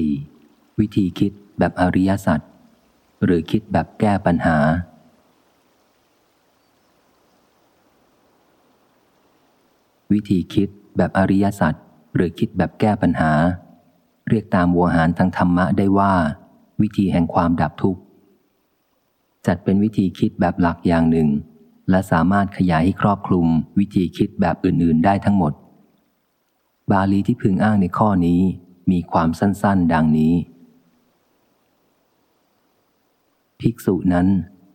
4. วิธีคิดแบบอริยสัจหรือคิดแบบแก้ปัญหา วิธีคิดแบบอริยสัจหรือคิดแบบแก้ปัญหา เรียกตามวัวหารทางธรรมะได้ว่า วิธีแห่งความดับทุกข์ จัดเป็นวิธีคิดแบบหลักอย่างหนึ่ง และสามารถขยายให้ครอบคลุมวิธีคิดแบบอื่นๆ ได้ทั้งหมด บาลีที่พึงอ้างในข้อนี้ มีความสั้นๆ ดังนี้ ภิกษุนั้น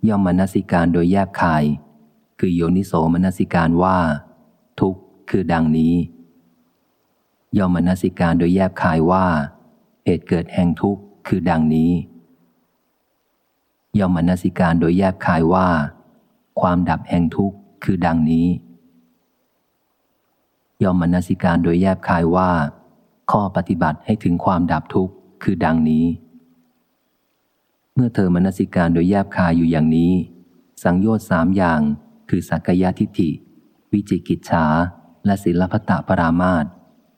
ย่อมมนสิการโดยแยบคาย คือโยนิโสมนสิการว่า ทุกข์คือดังนี้ ย่อมมนสิการโดยแยบคายว่า เหตุเกิดแห่งทุกข์คือดังนี้ ย่อมมนสิการโดยแยบคายว่า ความดับแห่งทุกข์คือดังนี้ย่อมมนสิการโดยแยบคายว่า ข้อปฏิบัติให้ถึงความดับทุกข์คือดังนี้ เมื่อเธอมนสิการโดยแยบคายอยู่อย่างนี้ สังโยชน์สามอย่าง คือสักยทิฏฐิ วิจิกิจฉา และศิลปตะปรามาต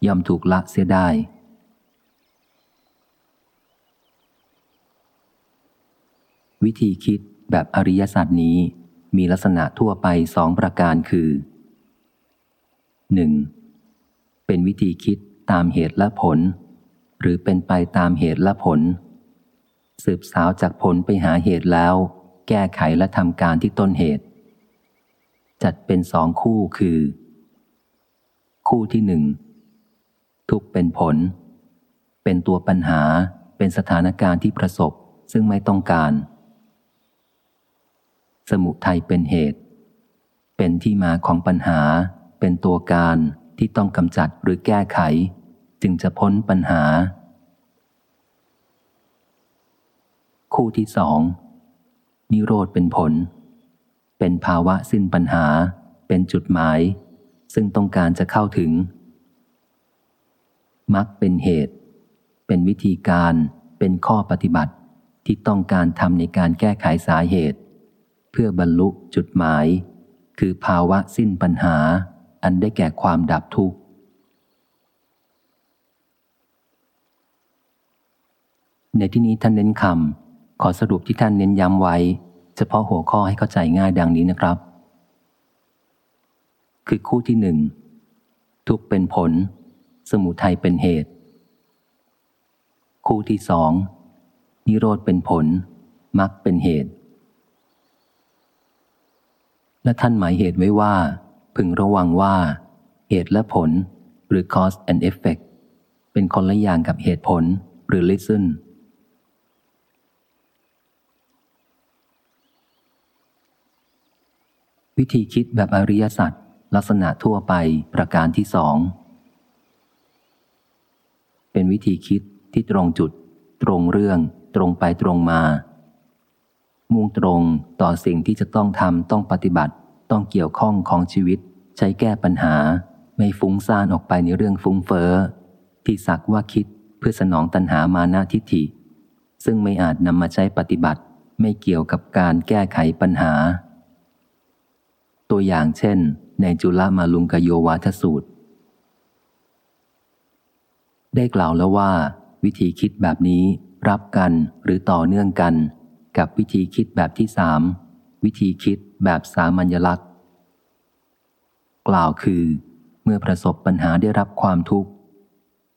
ย่อมถูกละเสียได้วิธีคิดแบบอริยสัจนี้มีลักษณะทั่วไปสองประการคือ 1. เป็นวิธีคิด ตามเหตุและผล หรือเป็นไปตามเหตุและผล สืบสาวจากผลไปหาเหตุแล้ว แก้ไขและทำการที่ต้นเหตุ จัดเป็นสองคู่คือ คู่ที่หนึ่งทุกเป็นผล เป็นตัวปัญหาเป็นสถานการณ์ที่ประสบซึ่งไม่ต้องการ สมุทัยเป็นเหตุ เป็นที่มาของปัญหา เป็นตัวการที่ต้องกำจัดหรือแก้ไข จึงจะพ้นปัญหา คู่ที่สองนิโรธเป็นผล เป็นภาวะสิ้นปัญหา เป็นจุดหมาย ซึ่งต้องการจะเข้าถึงมักเป็นเหตุ เป็นวิธีการ เป็นข้อปฏิบัติที่ต้องการทำในการแก้ไขสาเหตุ เพื่อบรรลุจุดหมาย คือภาวะสิ้นปัญหา อันได้แก่ความดับทุกข์ ในที่นี้ท่านเน้นคำขอสรุปที่ท่านเน้นย้ำไว้ เฉพาะหัวข้อให้เข้าใจง่ายดังนี้นะครับ คือคู่ที่หนึ่งทุกเป็นผล สมุทัยเป็นเหตุ คู่ที่สองนิโรธเป็นผลมรรคเป็นเหตุ และท่านหมายเหตุไว้ว่า พึงระวังว่า เหตุและผล หรือ cause and effect เป็นคนละอย่างกับเหตุผลหรือ listen วิธีคิดแบบอริยสัจลักษณะทั่วไปประการที่สอง เป็นวิธีคิดที่ตรงจุด ตรงเรื่อง ตรงไปตรงมา มุ่งตรงต่อสิ่งที่จะต้องทำต้องปฏิบัติ ต้องเกี่ยวข้องของชีวิต ใช้แก้ปัญหา ไม่ฟุ้งซ่านออกไปในเรื่องฟุ้งเฟอ้อที่สักว่าคิดเพื่อสนองตัณหามานาทิฏฐิ ซึ่งไม่อาจนำมาใช้ปฏิบัติ ไม่เกี่ยวกับการแก้ไขปัญหา ตัวอย่างเช่น ในจุลมาลุงกโยวาทสูตร ได้กล่าวแล้วว่า วิธีคิดแบบนี้รับกันหรือต่อเนื่องกัน กับวิธีคิดแบบที่สามวิธีคิดแบบสามัญลักษณ์ กล่าวคือ เมื่อประสบปัญหาได้รับความทุกข์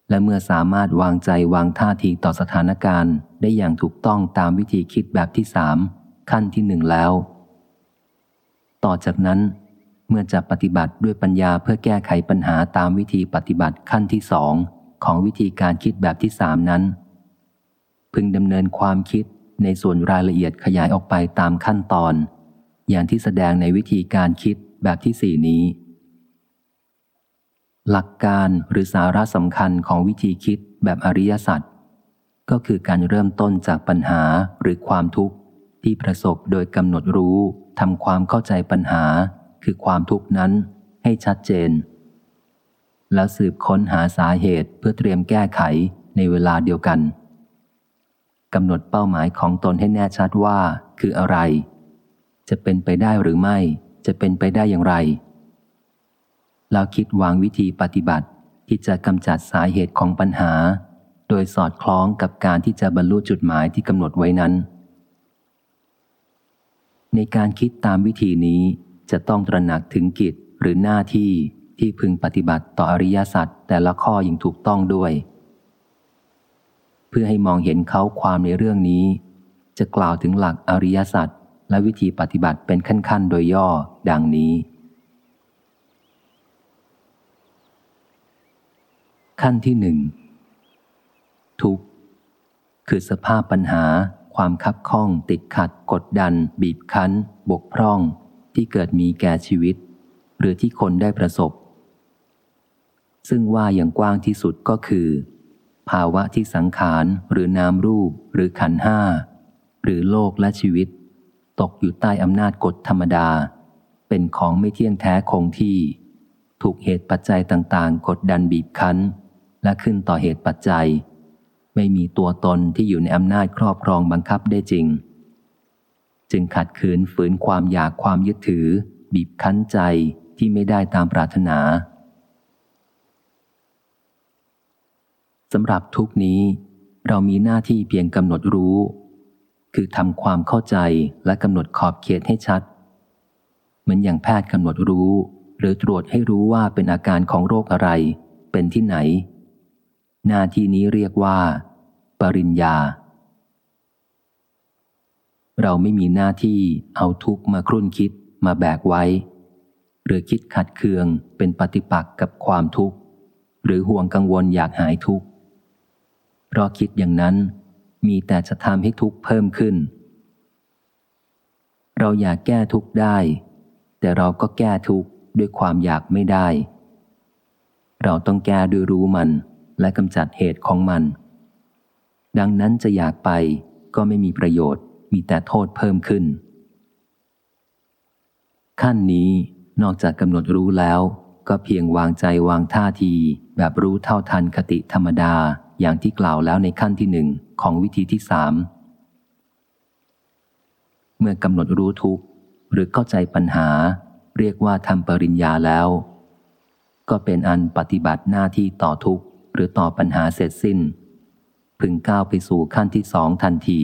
และเมื่อสามารถวางใจวางท่าทีต่อสถานการณ์ ได้อย่างถูกต้องตามวิธีคิดแบบที่สามขั้นที่หนึ่งแล้ว ต่อจากนั้น เมื่อจะปฏิบัติด้วยปัญญาเพื่อแก้ไขปัญหาตามวิธีปฏิบัติขั้นที่สองของวิธีการคิดแบบที่สามนั้น พึงดำเนินความคิดในส่วนรายละเอียดขยายออกไปตามขั้นตอน อย่างที่แสดงในวิธีการคิดแบบที่สี่นี้ หลักการหรือสาระสำคัญของวิธีคิดแบบอริยสัจก็คือการเริ่มต้นจากปัญหาหรือความทุกข์ที่ประสบโดยกำหนดรู้ ทำความเข้าใจปัญหาคือความทุกข์นั้นให้ชัดเจน แล้วสืบค้นหาสาเหตุเพื่อเตรียมแก้ไขในเวลาเดียวกันกำหนดเป้าหมายของตนให้แน่ชัดว่าคืออะไร จะเป็นไปได้หรือไม่ จะเป็นไปได้อย่างไร แล้วคิดวางวิธีปฏิบัติที่จะกำจัดสาเหตุของปัญหาโโดยสอดคล้องกับการที่จะบรรลุจุดหมายที่กำหนดไว้นั้น ในการคิดตามวิธีนี้จะต้องตระหนักถึงกิจหรือหน้าที่ที่พึงปฏิบัติต่ออริยสัจแต่ละข้ออย่างถูกต้องด้วย เพื่อให้มองเห็นเขาความในเรื่องนี้ จะกล่าวถึงหลักอริยสัจและวิธีปฏิบัติเป็นขั้นๆ โดยย่อดังนี้ ขั้นที่หนึ่งทุกคือสภาพปัญหา ความคับข้อง ติดขัด กดดัน บีบคั้น บกพร่อง ที่เกิดมีแก่ชีวิต หรือที่คนได้ประสบ ซึ่งว่าอย่างกว้างที่สุดก็คือ ภาวะที่สังขารหรือนามรูป หรือขันห้า หรือโลกและชีวิต ตกอยู่ใต้อำนาจกฎธรรมดา เป็นของไม่เที่ยงแท้คงที่ ถูกเหตุปัจจัยต่างๆ กดดันบีบคั้น และขึ้นต่อเหตุปัจจัย ไม่มีตัวตนที่อยู่ในอำนาจครอบครองบังคับได้จริง จึงขัดขืนฝืนความอยากความยึดถือ บีบคั้นใจที่ไม่ได้ตามปรารถนาสำหรับทุกนี้ เรามีหน้าที่เพียงกำหนดรู้ คือทำความเข้าใจและกำหนดขอบเขตให้ชัด เหมือนอย่างแพทย์กำหนดรู้ หรือตรวจให้รู้ว่าเป็นอาการของโรคอะไร เป็นที่ไหน หน้าที่นี้เรียกว่า ปริญญา เราไม่มีหน้าที่เอาทุกมาครุ่นคิดมาแบกไว้ หรือคิดขัดเคืองเป็นปฏิปักษ์กับความทุกข์ หรือห่วงกังวลอยากหายทุกข์เพราะคิดอย่างนั้นมีแต่จะทำให้ทุกข์เพิ่มขึ้น เราอยากแก้ทุกข์ได้ แต่เราก็แก้ทุกข์ด้วยความอยากไม่ได้ เราต้องแก้ด้วยรู้มัน และกำจัดเหตุของมัน ดังนั้นจะอยากไปก็ไม่มีประโยชน์ มีแต่โทษเพิ่มขึ้น ขั้นนี้นอกจากกำหนดรู้แล้ว ก็เพียงวางใจวางท่าที แบบรู้เท่าทันคติธรรมดาอย่างที่กล่าวแล้วในขั้นที่หนึ่งของวิธีที่สามเมื่อกำหนดรู้ทุกหรือเข้าใจปัญหา เรียกว่าทำปริญญาแล้ว ก็เป็นอันปฏิบัติหน้าที่ต่อทุกข์ หรือต่อปัญหาเสร็จสิ้น พึงก้าวไปสู่ขั้นที่สองทันที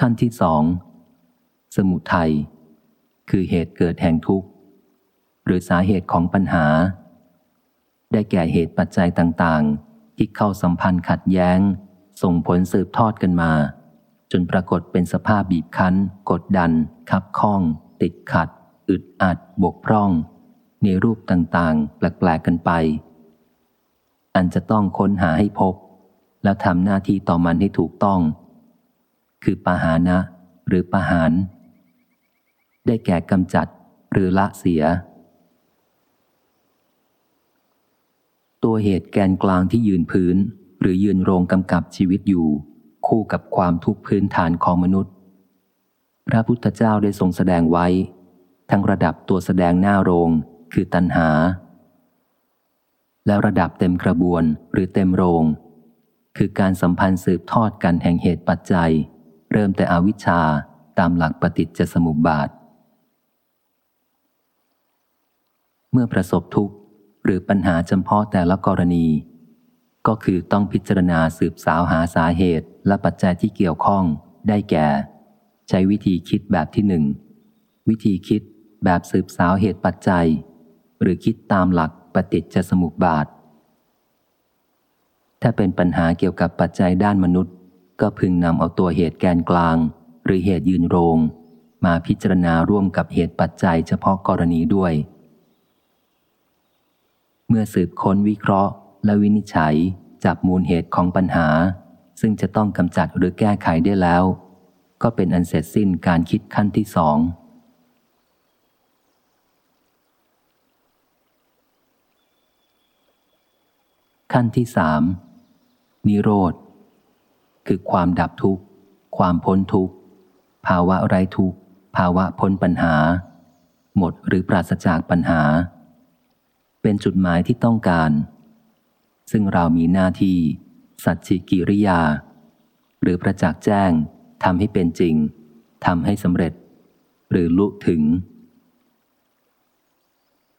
ขั้นที่สองสมุทัยคือเหตุเกิดแห่งทุกข์ หรือสาเหตุของปัญหา ได้แก่เหตุปัจจัยต่างๆ ที่เข้าสัมพันธ์ขัดแย้ง ส่งผลสืบทอดกันมา จนปรากฏเป็นสภาพบีบคั้น กดดันคับข้อง ติดขัด อึดอัดบกพร่อง ในรูปต่างๆ แปลกๆกันไป อันจะต้องค้นหาให้พบ แล้วทำหน้าที่ต่อมันให้ถูกต้อง คือปหานะ หรือปหาน ได้แก่กำจัดหรือละเสีย ตัวเหตุแกนกลางที่ยืนพื้น หรือยืนโรงกำกับชีวิตอยู่ คู่กับความทุกข์พื้นฐานของมนุษย์ พระพุทธเจ้าได้ทรงแสดงไว้ ทั้งระดับตัวแสดงหน้าโรงคือตัณหา แล้วระดับเต็มกระบวนหรือเต็มโรง คือการสัมพันธ์สืบทอดกันแห่งเหตุปัจจัย เริ่มแต่อวิชชาตามหลักปฏิจจสมุปบาท เมื่อประสบทุกข์หรือปัญหาจำเพาะแต่ละกรณี ก็คือต้องพิจารณาสืบสาวหาสาเหตุและปัจจัยที่เกี่ยวข้องได้แก่ ใช้วิธีคิดแบบที่หนึ่งวิธีคิด แบบสืบสาวเหตุปัจจัย หรือคิดตามหลักปฏิจจสมุปบาท ถ้าเป็นปัญหาเกี่ยวกับปัจจัยด้านมนุษย์ ก็พึงนำเอาตัวเหตุแกนกลาง หรือเหตุยืนโรง มาพิจารณาร่วมกับเหตุปัจจัยเฉพาะกรณีด้วย เมื่อสืบค้นวิเคราะห์ และวินิจฉัยจับมูลเหตุของปัญหา ซึ่งจะต้องกำจัดหรือแก้ไขได้แล้ว ก็เป็นอันเสร็จสิ้นการคิดขั้นที่สอง ขั้นที่สามนิโรธ คือความดับทุกข์ ความพ้นทุกข์ ภาวะไร้ทุกข์ ภาวะพ้นปัญหา หมดหรือปราศจากปัญหา เป็นจุดหมายที่ต้องการ ซึ่งเรามีหน้าที่ สัจจิกิริยา หรือประจักษ์แจ้งทำให้เป็นจริงทำให้สำเร็จ หรือลุถึง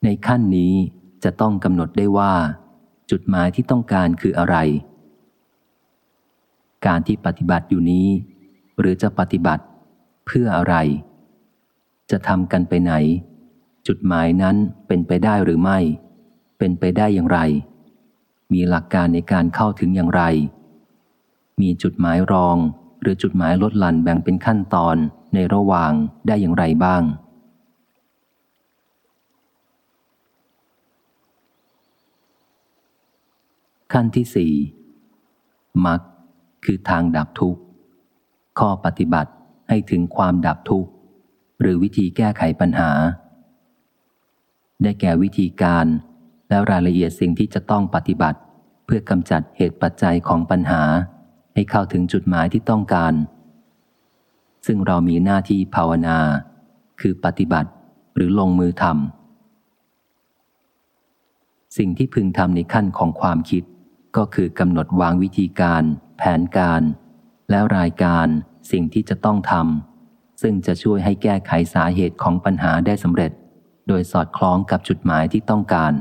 ในขั้นนี้จะต้องกำหนดได้ว่า จุดหมายที่ต้องการคืออะไร การที่ปฏิบัติอยู่นี้ หรือจะปฏิบัติเพื่ออะไร จะทำกันไปไหน จุดหมายนั้นเป็นไปได้หรือไม่ เป็นไปได้อย่างไร มีหลักการในการเข้าถึงอย่างไร มีจุดหมายรองหรือจุดหมายลดหลั่นแบ่งเป็นขั้นตอนในระหว่างได้อย่างไรบ้าง ขั้นที่สี่มักคือทางดับทุกข์ ข้อปฏิบัติให้ถึงความดับทุกข์ หรือวิธีแก้ไขปัญหา ได้แก่วิธีการและรายละเอียดสิ่งที่จะต้องปฏิบัติ เพื่อกำจัดเหตุปัจจัยของปัญหา ให้เข้าถึงจุดหมายที่ต้องการ ซึ่งเรามีหน้าที่ภาวนา คือปฏิบัติหรือลงมือทำสิ่งที่พึงทำในขั้นของความคิด ก็คือกำหนดวางวิธีการ แผนการ และรายการสิ่งที่จะต้องทำซึ่งจะช่วยให้แก้ไขสาเหตุของปัญหาได้สำเร็จ โดยสอดคล้องกับจุดหมายที่ต้องการ